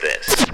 this.